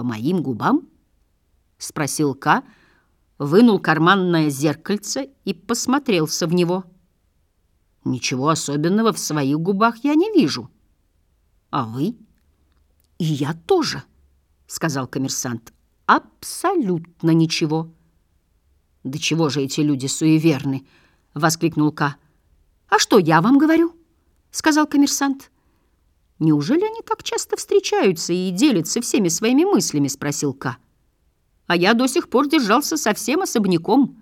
по моим губам?» — спросил Ка, вынул карманное зеркальце и посмотрелся в него. «Ничего особенного в своих губах я не вижу. А вы?» «И я тоже», — сказал коммерсант. «Абсолютно ничего». «Да чего же эти люди суеверны?» — воскликнул Ка. «А что я вам говорю?» — сказал коммерсант. «Неужели они так часто встречаются и делятся всеми своими мыслями?» — спросил Ка. «А я до сих пор держался совсем особняком».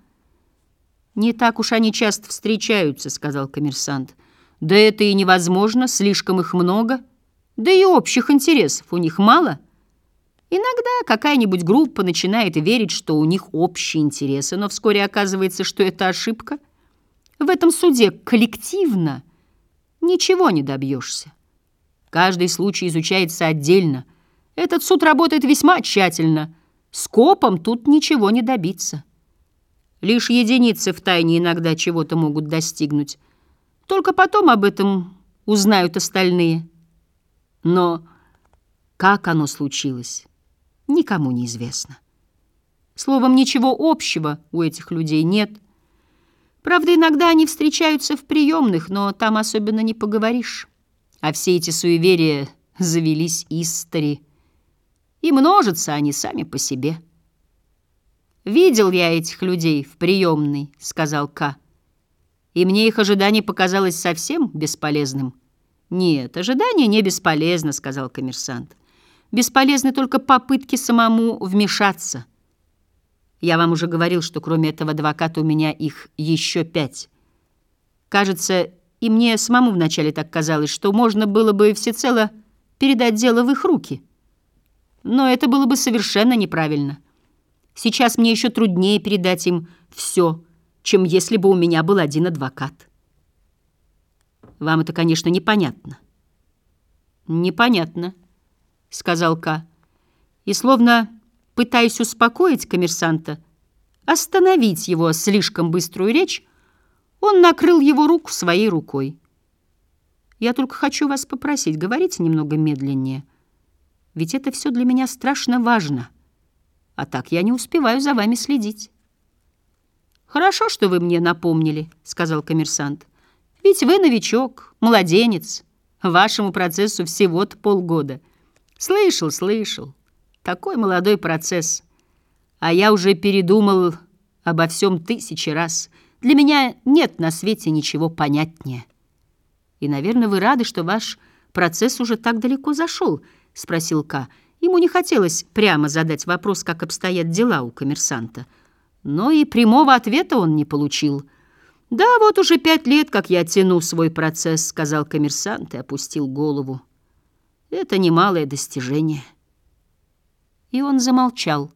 «Не так уж они часто встречаются», — сказал коммерсант. «Да это и невозможно, слишком их много. Да и общих интересов у них мало». Иногда какая-нибудь группа начинает верить, что у них общие интересы, но вскоре оказывается, что это ошибка. В этом суде коллективно ничего не добьешься. Каждый случай изучается отдельно. Этот суд работает весьма тщательно. Скопом тут ничего не добиться. Лишь единицы в тайне иногда чего-то могут достигнуть. Только потом об этом узнают остальные. Но как оно случилось, никому не известно. Словом, ничего общего у этих людей нет. Правда, иногда они встречаются в приемных, но там особенно не поговоришь. А все эти суеверия завелись истори, и множатся они сами по себе. «Видел я этих людей в приемной», — сказал К. «И мне их ожидание показалось совсем бесполезным». «Нет, ожидание не бесполезно», — сказал коммерсант. «Бесполезны только попытки самому вмешаться». Я вам уже говорил, что кроме этого адвоката у меня их еще пять. Кажется, и мне самому вначале так казалось, что можно было бы всецело передать дело в их руки. Но это было бы совершенно неправильно. Сейчас мне еще труднее передать им все, чем если бы у меня был один адвокат. Вам это, конечно, непонятно. «Непонятно», — сказал К. И, словно пытаясь успокоить коммерсанта, остановить его слишком быструю речь, он накрыл его руку своей рукой. «Я только хочу вас попросить, говорите немного медленнее, ведь это все для меня страшно важно» а так я не успеваю за вами следить». «Хорошо, что вы мне напомнили», — сказал коммерсант. «Ведь вы новичок, младенец. Вашему процессу всего-то полгода. Слышал, слышал. Такой молодой процесс. А я уже передумал обо всем тысячи раз. Для меня нет на свете ничего понятнее». «И, наверное, вы рады, что ваш процесс уже так далеко зашел?» — спросил Ка. Ему не хотелось прямо задать вопрос, как обстоят дела у коммерсанта. Но и прямого ответа он не получил. «Да, вот уже пять лет, как я тяну свой процесс», — сказал коммерсант и опустил голову. «Это немалое достижение». И он замолчал.